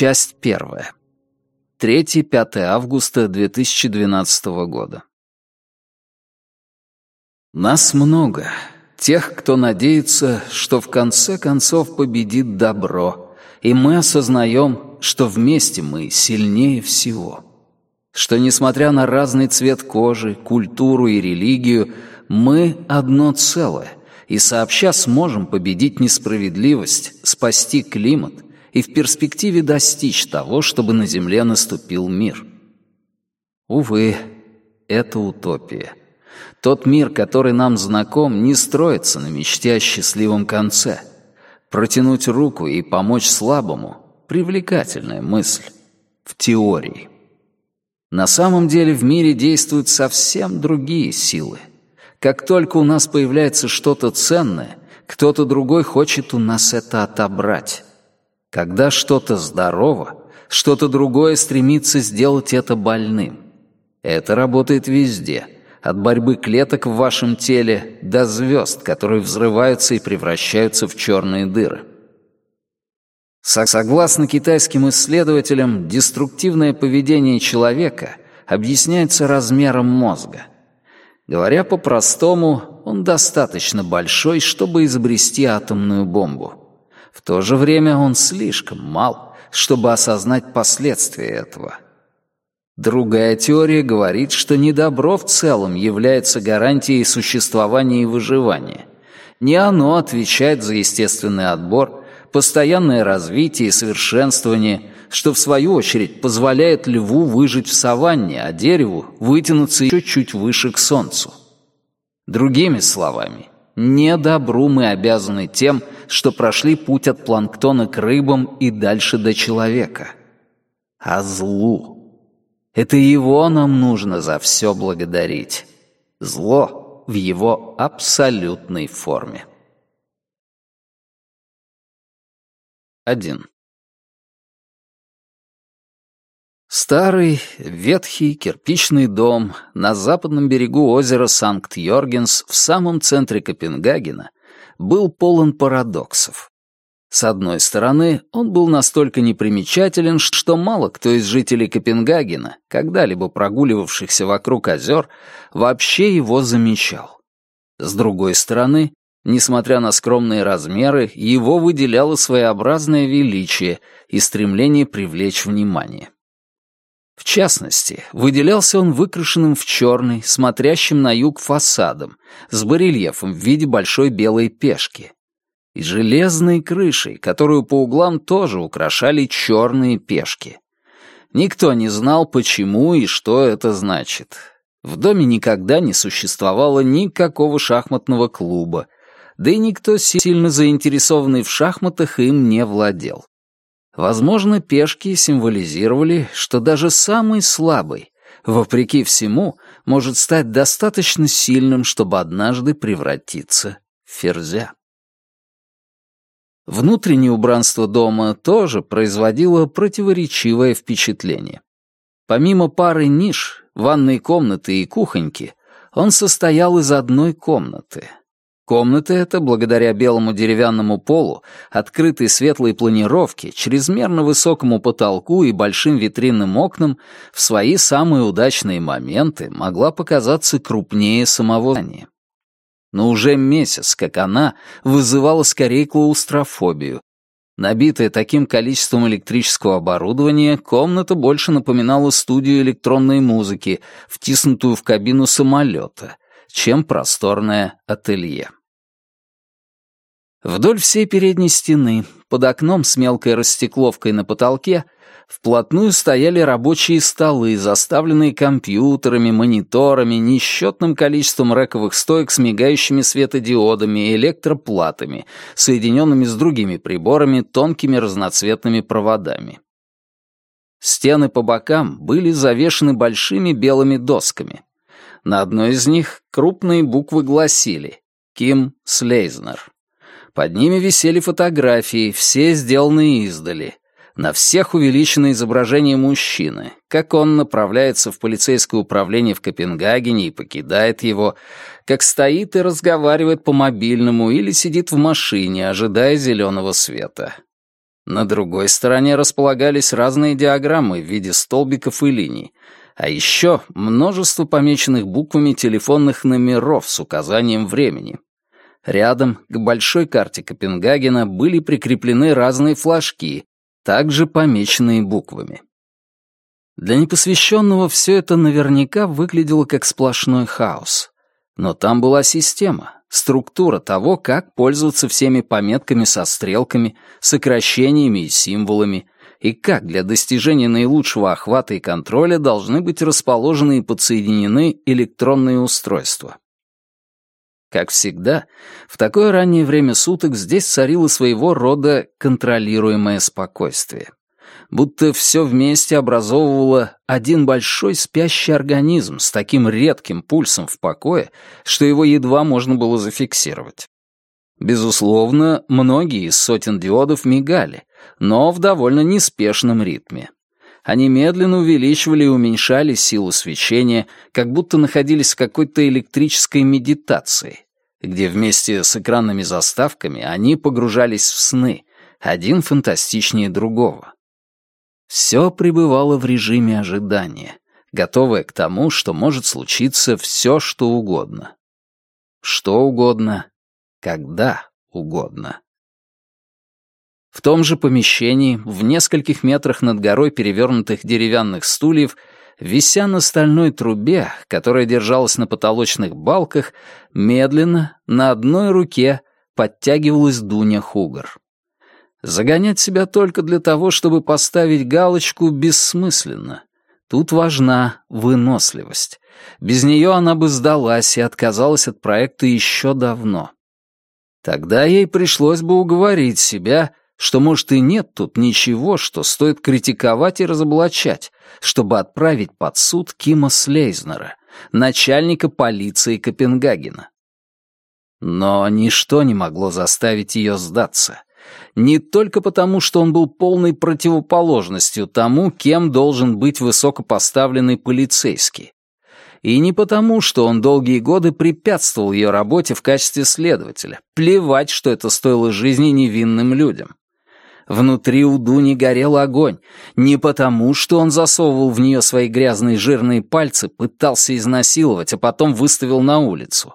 Часть первая. 3-5 августа 2012 года. Нас много. Тех, кто надеется, что в конце концов победит добро, и мы осознаем, что вместе мы сильнее всего. Что, несмотря на разный цвет кожи, культуру и религию, мы одно целое, и сообща сможем победить несправедливость, спасти климат и в перспективе достичь того, чтобы на Земле наступил мир. Увы, это утопия. Тот мир, который нам знаком, не строится на мечте о счастливом конце. Протянуть руку и помочь слабому — привлекательная мысль. В теории. На самом деле в мире действуют совсем другие силы. Как только у нас появляется что-то ценное, кто-то другой хочет у нас это отобрать. Когда что-то здорово, что-то другое стремится сделать это больным. Это работает везде, от борьбы клеток в вашем теле до звезд, которые взрываются и превращаются в черные дыры. Согласно китайским исследователям, деструктивное поведение человека объясняется размером мозга — Говоря по-простому, он достаточно большой, чтобы изобрести атомную бомбу. В то же время он слишком мал, чтобы осознать последствия этого. Другая теория говорит, что недобро в целом является гарантией существования и выживания. Не оно отвечает за естественный отбор, постоянное развитие и совершенствование, что в свою очередь позволяет льву выжить в саванне, а дереву вытянуться еще чуть выше к солнцу. Другими словами, не добру мы обязаны тем, что прошли путь от планктона к рыбам и дальше до человека, а злу. Это его нам нужно за все благодарить. Зло в его абсолютной форме. 1. Старый, ветхий кирпичный дом на западном берегу озера Санкт-Йоргенс в самом центре Копенгагена был полон парадоксов. С одной стороны, он был настолько непримечателен, что мало кто из жителей Копенгагена, когда-либо прогуливавшихся вокруг озер, вообще его замечал. С другой стороны, несмотря на скромные размеры, его выделяло своеобразное величие и стремление привлечь внимание. В частности, выделялся он выкрашенным в черный, смотрящим на юг фасадом, с барельефом в виде большой белой пешки. И железной крышей, которую по углам тоже украшали черные пешки. Никто не знал, почему и что это значит. В доме никогда не существовало никакого шахматного клуба, да и никто сильно заинтересованный в шахматах им не владел. Возможно, пешки символизировали, что даже самый слабый, вопреки всему, может стать достаточно сильным, чтобы однажды превратиться в ферзя. Внутреннее убранство дома тоже производило противоречивое впечатление. Помимо пары ниш, ванной комнаты и кухоньки, он состоял из одной комнаты, Комната эта, благодаря белому деревянному полу, открытой светлой планировке, чрезмерно высокому потолку и большим витринным окнам, в свои самые удачные моменты могла показаться крупнее самого здания. Но уже месяц, как она, вызывала скорее клаустрофобию. Набитая таким количеством электрического оборудования, комната больше напоминала студию электронной музыки, втиснутую в кабину самолета, чем просторное ателье. Вдоль всей передней стены, под окном с мелкой растекловкой на потолке, вплотную стояли рабочие столы, заставленные компьютерами, мониторами, несчетным количеством рековых стоек с мигающими светодиодами и электроплатами, соединенными с другими приборами тонкими разноцветными проводами. Стены по бокам были завешены большими белыми досками. На одной из них крупные буквы гласили «Ким Слейзнер». Под ними висели фотографии, все сделанные издали. На всех увеличено изображение мужчины, как он направляется в полицейское управление в Копенгагене и покидает его, как стоит и разговаривает по мобильному или сидит в машине, ожидая зеленого света. На другой стороне располагались разные диаграммы в виде столбиков и линий, а еще множество помеченных буквами телефонных номеров с указанием времени. Рядом, к большой карте Копенгагена, были прикреплены разные флажки, также помеченные буквами. Для непосвященного все это наверняка выглядело как сплошной хаос. Но там была система, структура того, как пользоваться всеми пометками со стрелками, сокращениями и символами, и как для достижения наилучшего охвата и контроля должны быть расположены и подсоединены электронные устройства. Как всегда, в такое раннее время суток здесь царило своего рода контролируемое спокойствие. Будто все вместе образовывало один большой спящий организм с таким редким пульсом в покое, что его едва можно было зафиксировать. Безусловно, многие из сотен диодов мигали, но в довольно неспешном ритме. Они медленно увеличивали и уменьшали силу свечения, как будто находились в какой-то электрической медитации, где вместе с экранными заставками они погружались в сны, один фантастичнее другого. Все пребывало в режиме ожидания, готовое к тому, что может случиться все, что угодно. Что угодно, когда угодно. В том же помещении, в нескольких метрах над горой перевернутых деревянных стульев, вися на стальной трубе, которая держалась на потолочных балках, медленно, на одной руке, подтягивалась Дуня Хугар. Загонять себя только для того, чтобы поставить галочку, бессмысленно. Тут важна выносливость. Без нее она бы сдалась и отказалась от проекта еще давно. Тогда ей пришлось бы уговорить себя, что, может, и нет тут ничего, что стоит критиковать и разоблачать, чтобы отправить под суд Кима Слейзнера, начальника полиции Копенгагена. Но ничто не могло заставить ее сдаться. Не только потому, что он был полной противоположностью тому, кем должен быть высокопоставленный полицейский. И не потому, что он долгие годы препятствовал ее работе в качестве следователя. Плевать, что это стоило жизни невинным людям. Внутри у Дуни горел огонь. Не потому, что он засовывал в нее свои грязные жирные пальцы, пытался изнасиловать, а потом выставил на улицу.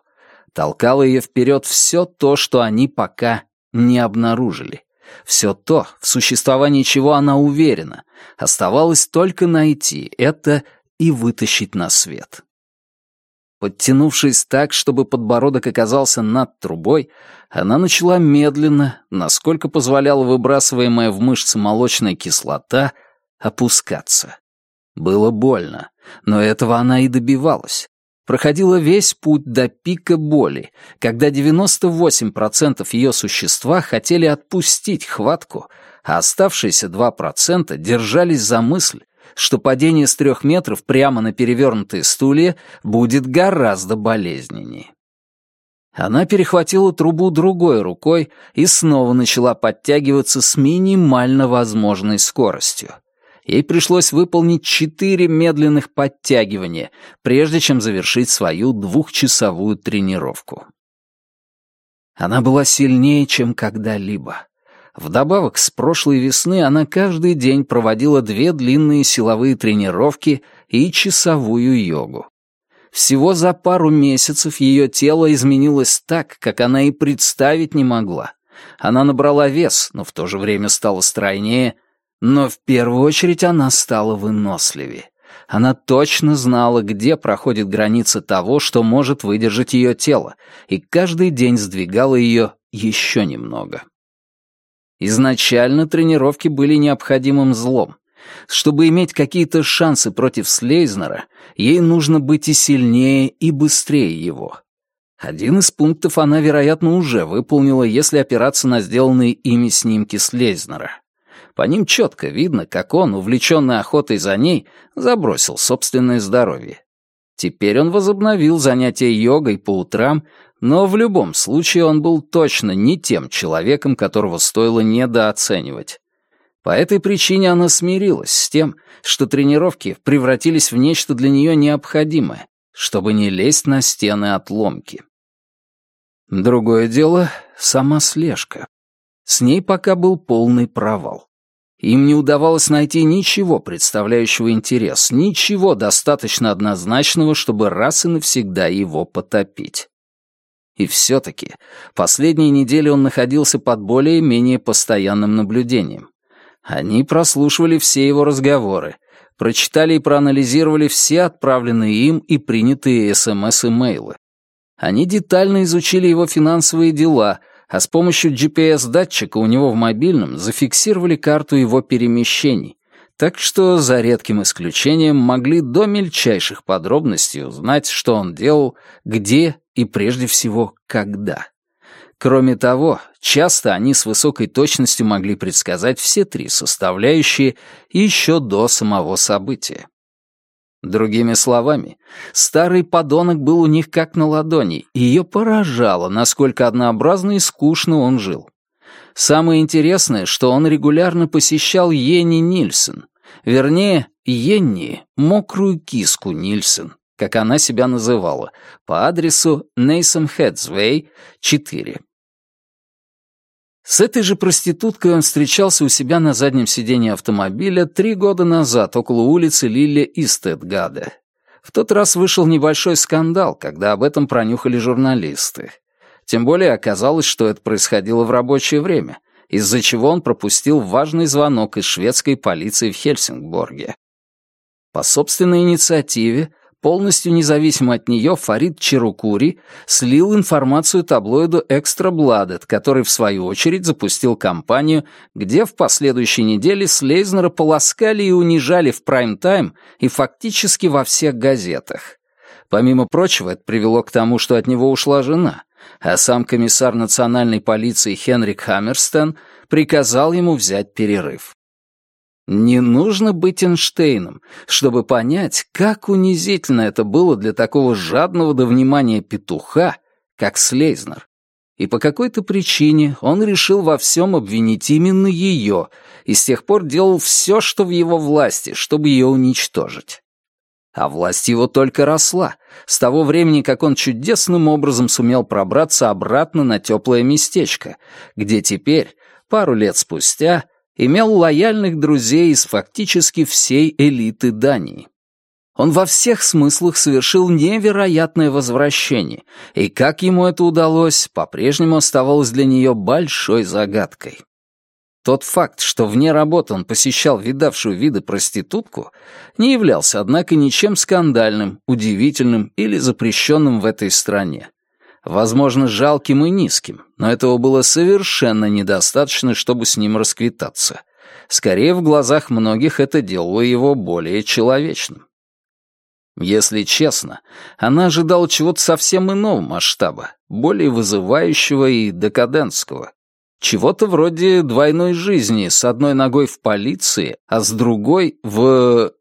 Толкало ее вперед все то, что они пока не обнаружили. Все то, в существовании чего она уверена. Оставалось только найти это и вытащить на свет. Подтянувшись так, чтобы подбородок оказался над трубой, она начала медленно, насколько позволяла выбрасываемая в мышцы молочная кислота, опускаться. Было больно, но этого она и добивалась. Проходила весь путь до пика боли, когда 98% ее существа хотели отпустить хватку, а оставшиеся 2% держались за мысль, что падение с трех метров прямо на перевернутые стулья будет гораздо болезненнее. Она перехватила трубу другой рукой и снова начала подтягиваться с минимально возможной скоростью. Ей пришлось выполнить четыре медленных подтягивания, прежде чем завершить свою двухчасовую тренировку. Она была сильнее, чем когда-либо. Вдобавок, с прошлой весны она каждый день проводила две длинные силовые тренировки и часовую йогу. Всего за пару месяцев ее тело изменилось так, как она и представить не могла. Она набрала вес, но в то же время стала стройнее, но в первую очередь она стала выносливее. Она точно знала, где проходит граница того, что может выдержать ее тело, и каждый день сдвигала ее еще немного. Изначально тренировки были необходимым злом. Чтобы иметь какие-то шансы против Слейзнера, ей нужно быть и сильнее, и быстрее его. Один из пунктов она, вероятно, уже выполнила, если опираться на сделанные ими снимки Слейзнера. По ним четко видно, как он, увлеченный охотой за ней, забросил собственное здоровье. Теперь он возобновил занятия йогой по утрам но в любом случае он был точно не тем человеком, которого стоило недооценивать. По этой причине она смирилась с тем, что тренировки превратились в нечто для нее необходимое, чтобы не лезть на стены отломки. Другое дело — сама слежка. С ней пока был полный провал. Им не удавалось найти ничего, представляющего интерес, ничего достаточно однозначного, чтобы раз и навсегда его потопить. И все-таки последние недели он находился под более-менее постоянным наблюдением. Они прослушивали все его разговоры, прочитали и проанализировали все отправленные им и принятые СМС и мейлы. Они детально изучили его финансовые дела — а с помощью GPS-датчика у него в мобильном зафиксировали карту его перемещений, так что, за редким исключением, могли до мельчайших подробностей узнать, что он делал, где и, прежде всего, когда. Кроме того, часто они с высокой точностью могли предсказать все три составляющие еще до самого события. Другими словами, старый подонок был у них как на ладони, и ее поражало, насколько однообразно и скучно он жил. Самое интересное, что он регулярно посещал Йенни Нильсон, вернее, Йенни, мокрую киску Нильсон, как она себя называла, по адресу Нейсом Хедзвей, 4. С этой же проституткой он встречался у себя на заднем сиденье автомобиля три года назад около улицы Лилля Истедгаде. В тот раз вышел небольшой скандал, когда об этом пронюхали журналисты. Тем более оказалось, что это происходило в рабочее время, из-за чего он пропустил важный звонок из шведской полиции в Хельсингборге. По собственной инициативе Полностью независимо от нее Фарид Черукури слил информацию таблоиду «Экстра Бладет», который, в свою очередь, запустил кампанию, где в последующей неделе Слейзнера полоскали и унижали в прайм-тайм и фактически во всех газетах. Помимо прочего, это привело к тому, что от него ушла жена, а сам комиссар национальной полиции Хенрик Хаммерстен приказал ему взять перерыв. Не нужно быть Эйнштейном, чтобы понять, как унизительно это было для такого жадного до внимания петуха, как Слейзнер. И по какой-то причине он решил во всем обвинить именно ее, и с тех пор делал все, что в его власти, чтобы ее уничтожить. А власть его только росла, с того времени, как он чудесным образом сумел пробраться обратно на теплое местечко, где теперь, пару лет спустя, имел лояльных друзей из фактически всей элиты Дании. Он во всех смыслах совершил невероятное возвращение, и как ему это удалось, по-прежнему оставалось для нее большой загадкой. Тот факт, что вне работы он посещал видавшую виды проститутку, не являлся, однако, ничем скандальным, удивительным или запрещенным в этой стране возможно, жалким и низким, но этого было совершенно недостаточно, чтобы с ним расквитаться. Скорее, в глазах многих это делало его более человечным. Если честно, она ожидала чего-то совсем иного масштаба, более вызывающего и декадентского. Чего-то вроде двойной жизни, с одной ногой в полиции, а с другой в...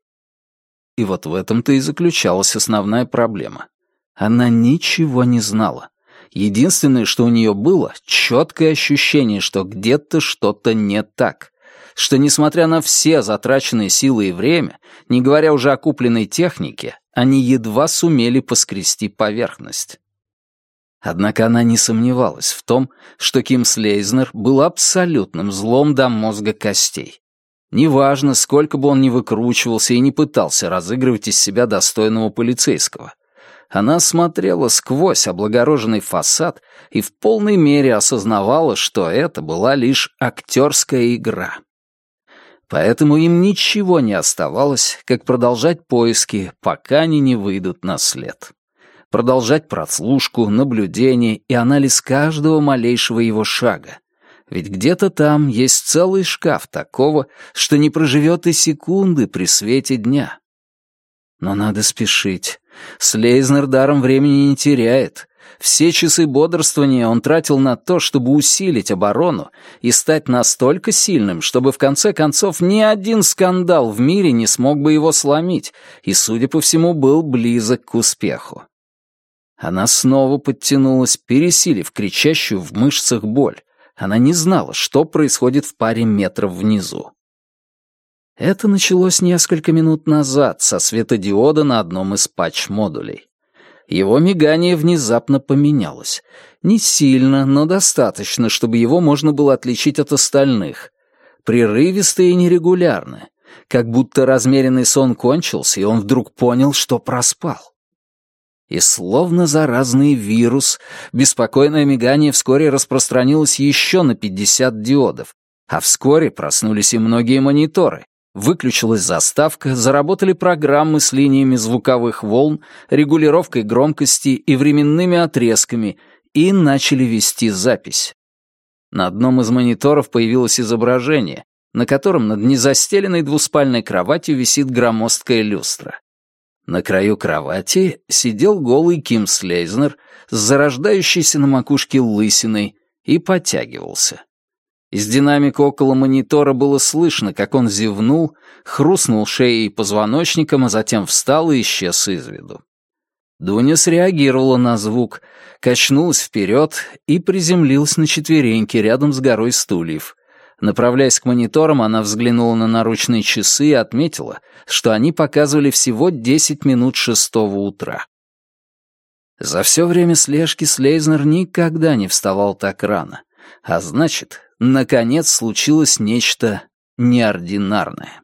И вот в этом-то и заключалась основная проблема. Она ничего не знала. Единственное, что у нее было, четкое ощущение, что где-то что-то не так. Что, несмотря на все затраченные силы и время, не говоря уже о купленной технике, они едва сумели поскрести поверхность. Однако она не сомневалась в том, что Ким Слейзнер был абсолютным злом до мозга костей. Неважно, сколько бы он ни выкручивался и не пытался разыгрывать из себя достойного полицейского. Она смотрела сквозь облагороженный фасад и в полной мере осознавала, что это была лишь актерская игра. Поэтому им ничего не оставалось, как продолжать поиски, пока они не выйдут на след. Продолжать прослушку, наблюдение и анализ каждого малейшего его шага. Ведь где-то там есть целый шкаф такого, что не проживет и секунды при свете дня. Но надо спешить. Слейзнер даром времени не теряет. Все часы бодрствования он тратил на то, чтобы усилить оборону и стать настолько сильным, чтобы в конце концов ни один скандал в мире не смог бы его сломить, и, судя по всему, был близок к успеху. Она снова подтянулась, пересилив кричащую в мышцах боль. Она не знала, что происходит в паре метров внизу. Это началось несколько минут назад со светодиода на одном из патч-модулей. Его мигание внезапно поменялось. Не сильно, но достаточно, чтобы его можно было отличить от остальных. Прерывистое и нерегулярное. Как будто размеренный сон кончился, и он вдруг понял, что проспал. И словно заразный вирус, беспокойное мигание вскоре распространилось еще на 50 диодов, а вскоре проснулись и многие мониторы. Выключилась заставка, заработали программы с линиями звуковых волн, регулировкой громкости и временными отрезками и начали вести запись. На одном из мониторов появилось изображение, на котором над незастеленной двуспальной кроватью висит громоздкая люстра. На краю кровати сидел голый Ким Слейзнер с зарождающейся на макушке лысиной и потягивался. Из динамика около монитора было слышно, как он зевнул, хрустнул шеей и позвоночником, а затем встал и исчез из виду. Дуня среагировала на звук, качнулась вперед и приземлилась на четвереньки рядом с горой стульев. Направляясь к мониторам, она взглянула на наручные часы и отметила, что они показывали всего 10 минут шестого утра. За все время слежки Слейзнер никогда не вставал так рано, а значит, наконец случилось нечто неординарное.